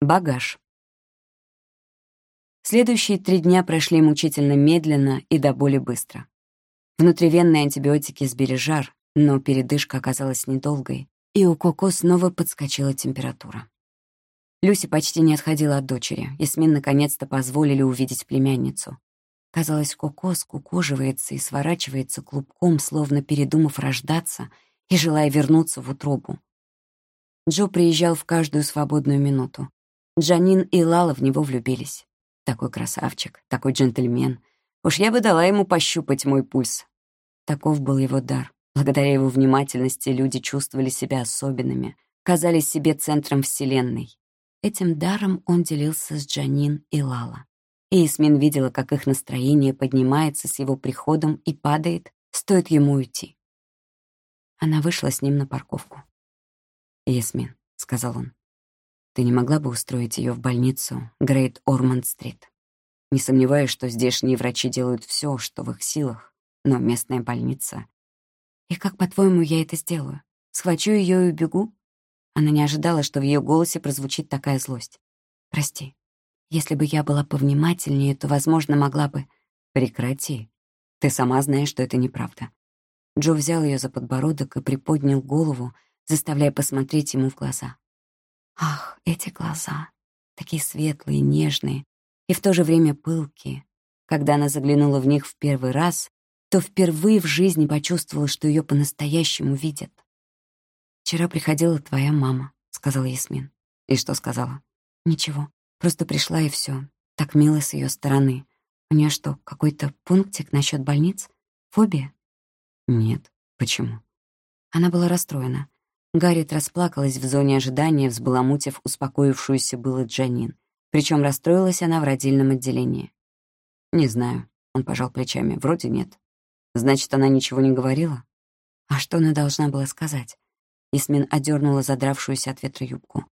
Багаж. Следующие три дня прошли мучительно медленно и до боли быстро. Внутривенные антибиотики сбили жар, но передышка оказалась недолгой, и у Коко снова подскочила температура. Люси почти не отходила от дочери. Ясмин наконец-то позволили увидеть племянницу. Казалось, Коко скукоживается и сворачивается клубком, словно передумав рождаться и желая вернуться в утробу. Джо приезжал в каждую свободную минуту. Джанин и Лала в него влюбились. Такой красавчик, такой джентльмен. Уж я бы дала ему пощупать мой пульс. Таков был его дар. Благодаря его внимательности люди чувствовали себя особенными, казались себе центром Вселенной. Этим даром он делился с Джанин и Лала. И Ясмин видела, как их настроение поднимается с его приходом и падает, стоит ему уйти. Она вышла с ним на парковку. «Ясмин», — сказал он, — «ты не могла бы устроить ее в больницу Грейт Орманд-стрит? Не сомневаюсь, что здешние врачи делают все, что в их силах, но местная больница...» «И как, по-твоему, я это сделаю? Схвачу ее и убегу?» Она не ожидала, что в ее голосе прозвучит такая злость. «Прости, если бы я была повнимательнее, то, возможно, могла бы...» «Прекрати. Ты сама знаешь, что это неправда». Джо взял ее за подбородок и приподнял голову, заставляя посмотреть ему в глаза. Ах, эти глаза, такие светлые, нежные и в то же время пылкие. Когда она заглянула в них в первый раз, то впервые в жизни почувствовала, что ее по-настоящему видят. «Вчера приходила твоя мама», — сказала Ясмин. «И что сказала?» «Ничего. Просто пришла и все. Так мило с ее стороны. У нее что, какой-то пунктик насчет больниц? Фобия?» «Нет. Почему?» Она была расстроена. Гарриет расплакалась в зоне ожидания, взбаламутив успокоившуюся было Джанин. Причем расстроилась она в родильном отделении. «Не знаю», — он пожал плечами. «Вроде нет». «Значит, она ничего не говорила?» «А что она должна была сказать?» Исмин одернула задравшуюся от ветра юбку.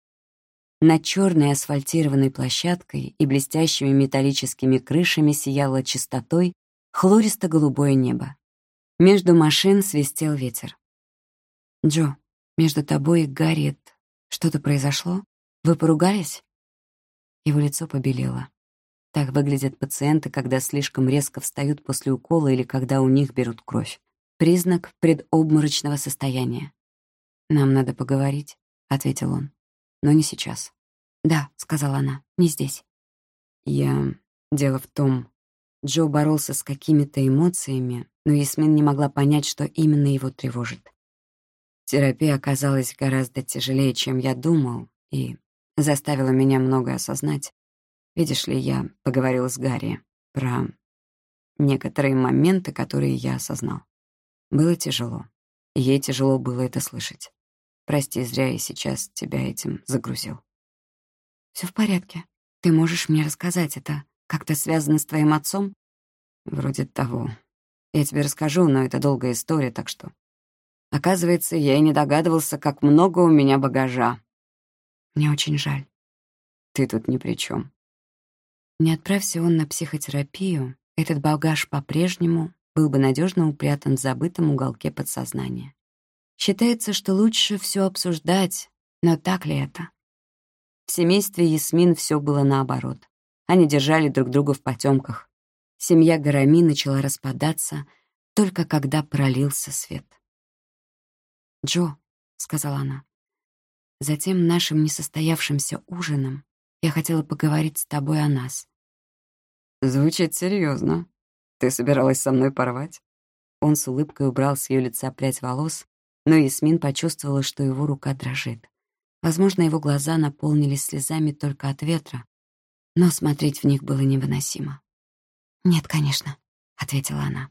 Над черной асфальтированной площадкой и блестящими металлическими крышами сияло чистотой хлористо-голубое небо. Между машин свистел ветер. «Джо, между тобой и Гарриет что-то произошло? Вы поругались?» Его лицо побелело. Так выглядят пациенты, когда слишком резко встают после укола или когда у них берут кровь. Признак предобморочного состояния. «Нам надо поговорить», — ответил он. «Но не сейчас». «Да», — сказала она, — «не здесь». «Я... Дело в том...» Джо боролся с какими-то эмоциями, но Ясмин не могла понять, что именно его тревожит. Терапия оказалась гораздо тяжелее, чем я думал, и заставила меня многое осознать. Видишь ли, я поговорил с Гарри про некоторые моменты, которые я осознал. Было тяжело. Ей тяжело было это слышать. Прости, зря я сейчас тебя этим загрузил. Все в порядке. Ты можешь мне рассказать это? Как-то связано с твоим отцом? Вроде того. Я тебе расскажу, но это долгая история, так что... Оказывается, я и не догадывался, как много у меня багажа. Мне очень жаль. Ты тут ни при чем. Не отправься он на психотерапию, этот багаж по-прежнему был бы надежно упрятан в забытом уголке подсознания. Считается, что лучше все обсуждать, но так ли это? В семействе Ясмин все было наоборот. Они держали друг друга в потемках. Семья Гарами начала распадаться только когда пролился свет. «Джо», — сказала она, — «затем нашим несостоявшимся ужином я хотела поговорить с тобой о нас». «Звучит серьезно. Ты собиралась со мной порвать?» Он с улыбкой убрал с ее лица прядь волос но Ясмин почувствовала, что его рука дрожит. Возможно, его глаза наполнились слезами только от ветра, но смотреть в них было невыносимо. «Нет, конечно», — ответила она.